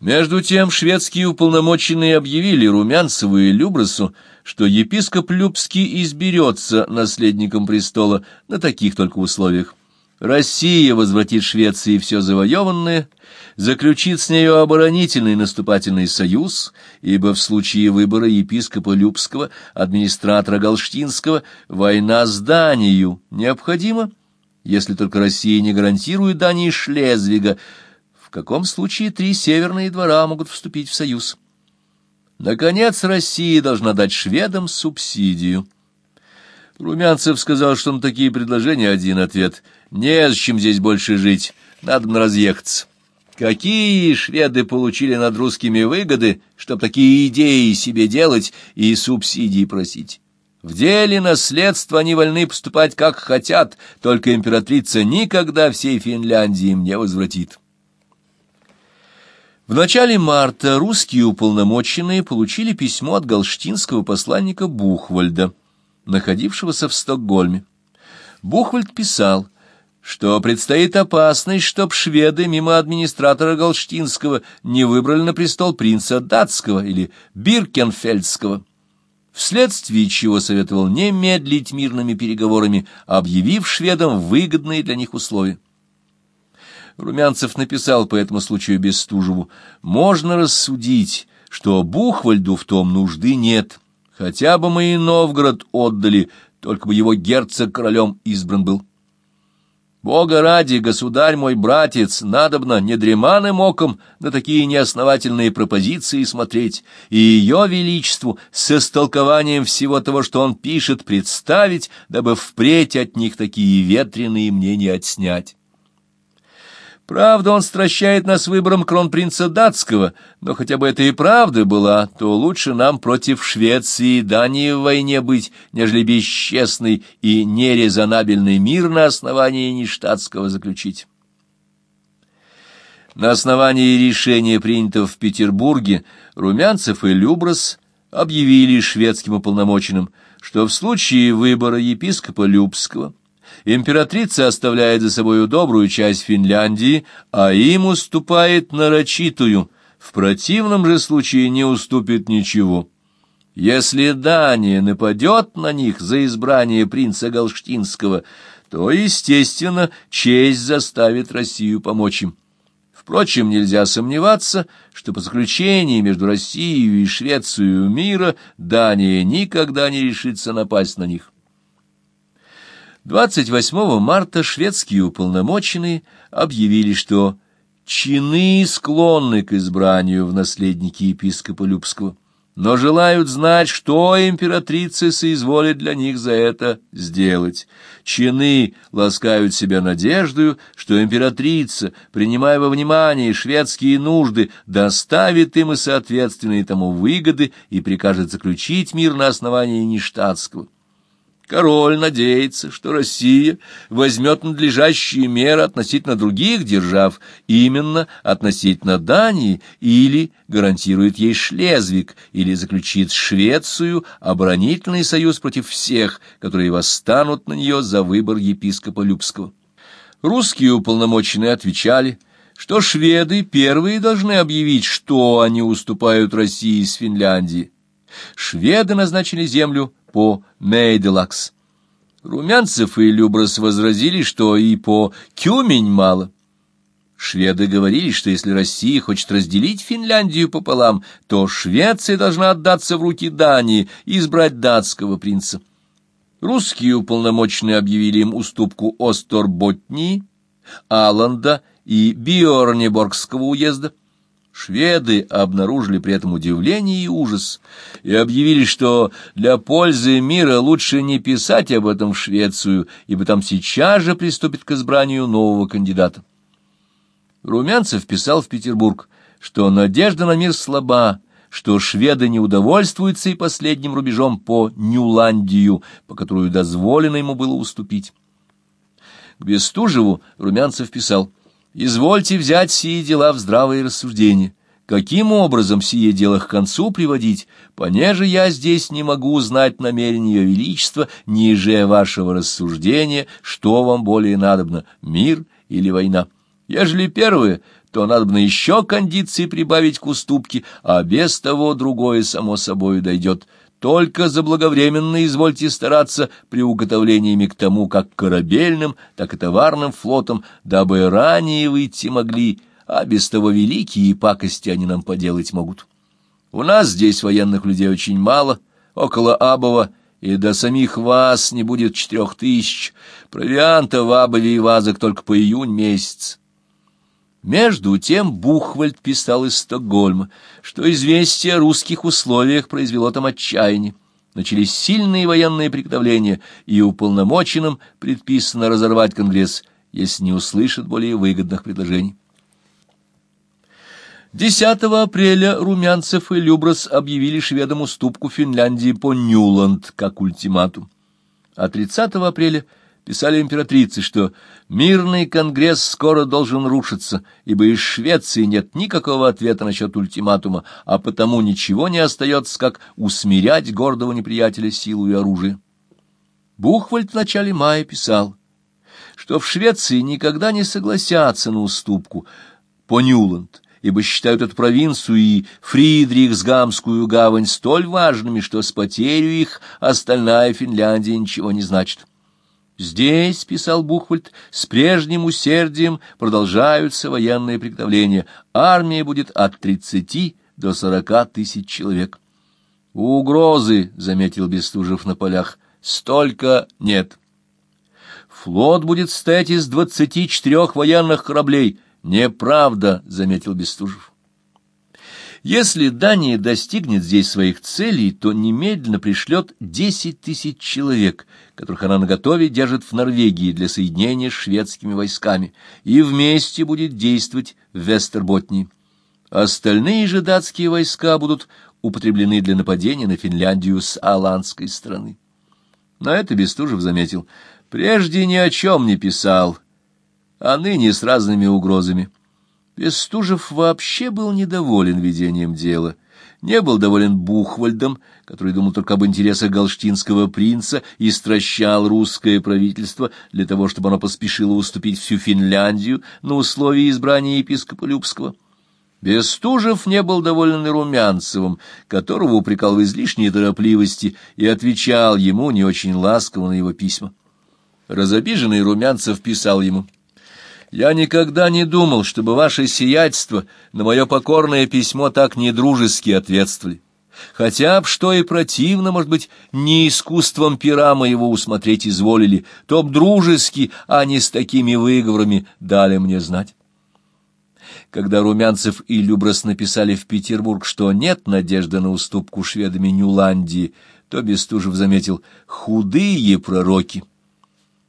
Между тем шведские уполномоченные объявили Румянцеву и Любрасу, что епископ Любский изберется наследником престола на таких только условиях. Россия возвратит Швеции все завоеванное, заключит с нею оборонительный наступательный союз, ибо в случае выбора епископа Любского, администратора Галштинского, война с Данией необходима, если только Россия не гарантирует Дании Шлезвига, в каком случае три северные двора могут вступить в союз. Наконец, Россия должна дать шведам субсидию. Румянцев сказал, что на такие предложения один ответ — Незачем здесь больше жить, надо на разъехаться. Какие шведы получили над русскими выгоды, чтоб такие идеи себе делать и субсидии просить? В деле наследства они вольны поступать как хотят, только императрица никогда всей Финляндии им не возвратит. В начале марта русские уполномоченные получили письмо от галштинского посланника Бухвальда, находившегося в Стокгольме. Бухвальд писал — что предстоит опасность, чтоб шведы мимо администратора Галштинского не выбрали на престол принца датского или биркенфельдского, вследствие чего советовал не медлить мирными переговорами, объявив шведам выгодные для них условия. Румянцев написал по этому случаю Бестужеву, «Можно рассудить, что Бухвальду в том нужды нет, хотя бы мы и Новгород отдали, только бы его герцог королем избран был». Бога ради, государь мой братец, надобно не дреманым оком на такие неосновательные пропозиции смотреть, и ее величеству с истолкованием всего того, что он пишет, представить, дабы впредь от них такие ветреные мнения отснять. Правда, он стращает нас выбором кронпринца датского, но хотя бы это и правда была, то лучше нам против Швеции и Дании в войне быть, нежели бесчестный и нерезонабельный мир на основании нештатского заключить. На основании решения, принятого в Петербурге, Румянцев и Любрас объявили шведским уполномоченным, что в случае выбора епископа Любского Императрица оставляет за собою добрую часть Финляндии, а им уступает нарочитую, в противном же случае не уступит ничего. Если Дания нападет на них за избрание принца Галштинского, то, естественно, честь заставит Россию помочь им. Впрочем, нельзя сомневаться, что по заключении между Россией и Швецией мира Дания никогда не решится напасть на них. 28 марта шведские уполномоченные объявили, что чины склонны к избранию в наследники епископа Любского, но желают знать, что императрица соизволит для них за это сделать. Чины ласкают себя надеждою, что императрица, принимая во внимание шведские нужды, доставит им и соответственные тому выгоды и прикажет заключить мир на основании нештатского. Король надеется, что Россия возьмет надлежащие меры относительно других держав, именно относительно Дании, или гарантирует ей Шлезвиг, или заключит Швецию оборонительный союз против всех, которые восстанут на нее за выбор епископа Любского. Русские уполномоченные отвечали, что шведы первые должны объявить, что они уступают России с Финляндии. Шведы назначили землю по Мейделакс. Румянцев и Любрас возразили, что и по Кюмень мало. Шведы говорили, что если Россия хочет разделить Финляндию пополам, то Швеция должна отдаться в руки Дании и избрать датского принца. Русские уполномоченные объявили им уступку Осторботнии, Аланда и Биорнеборгского уезда. Шведы обнаружили при этом удивление и ужас и объявили, что для пользы мира лучше не писать об этом в Швецию, ибо там сейчас же приступит к избранию нового кандидата. Румянцев писал в Петербург, что надежда на мир слаба, что шведы не удовольствуются и последним рубежом по Нюландию, по которую дозволено ему было уступить. К Бестужеву Румянцев писал — Извольте взять сие дела в здравые рассуждения. Каким образом сие дело к концу приводить, понеже я здесь не могу узнать намерения ее величества, ниже вашего рассуждения, что вам более надобно, мир или война. Ежели первое, то надо бы еще кондиции прибавить к уступке, а без того другое само собой дойдет. Только заблаговременно извольте стараться при уготовлениями к тому, как корабельным, так и товарным флотам, дабы ранее выйти могли, а без того великие пакости они нам поделать могут. У нас здесь военных людей очень мало, около Абова, и до самих вас не будет четырех тысяч. Провианта в Абове и вазок только по июнь месяц. Между тем Бухвальд писал из Стокгольма, что известие о русских условиях произвело там отчаяние. Начались сильные военные приготовления, и уполномоченным предписано разорвать Конгресс, если не услышат более выгодных предложений. 10 апреля Румянцев и Любрас объявили шведам уступку Финляндии по Нюланд как ультиматум. А 30 апреля писали императрице, что мирный конгресс скоро должен рушиться, ибо из Швеции нет никакого ответа насчет ультиматума, а потому ничего не остается, как усмирять гордого неприятеля силу и оружием. Бухвальд в начале мая писал, что в Швеции никогда не согласятся на уступку по Нюланд, ибо считают эту провинцию и Фридрихсгамскую гавань столь важными, что с потерей их остальная Финляндия ничего не значит. Здесь, — писал Бухвальд, — с прежним усердием продолжаются военные приготовления. Армия будет от тридцати до сорока тысяч человек. Угрозы, — заметил Бестужев на полях, — столько нет. Флот будет стоять из двадцати четырех военных кораблей — Неправда, заметил Бестужев. Если Дания достигнет здесь своих целей, то немедленно пришлет десять тысяч человек, которых она наготове держит в Норвегии для соединения с шведскими войсками, и вместе будет действовать в Вестерботнии. Остальные же датские войска будут употреблены для нападения на Финляндию с аланской стороны. На это Бестужев заметил. Прежде ни о чем не писал, а ныне с разными угрозами. Бестужев вообще был недоволен ведением дела, не был доволен Бухвальдом, который думал только об интересах галштинского принца и стращал русское правительство для того, чтобы оно поспешило уступить всю Финляндию на условии избрания епископа Любского. Бестужев не был доволен и Румянцевым, которого упрекал в излишней торопливости и отвечал ему не очень ласково на его письма. Разобиженный Румянцев писал ему — я никогда не думал, чтобы ваше сиятельство на мое покорное письмо так недружески ответствовали. Хотя б что и противно, может быть, не искусством пера моего усмотреть изволили, то б дружески, а не с такими выговорами дали мне знать. Когда Румянцев и Любрас написали в Петербург, что нет надежды на уступку шведами Нюландии, то Бестужев заметил «худые пророки».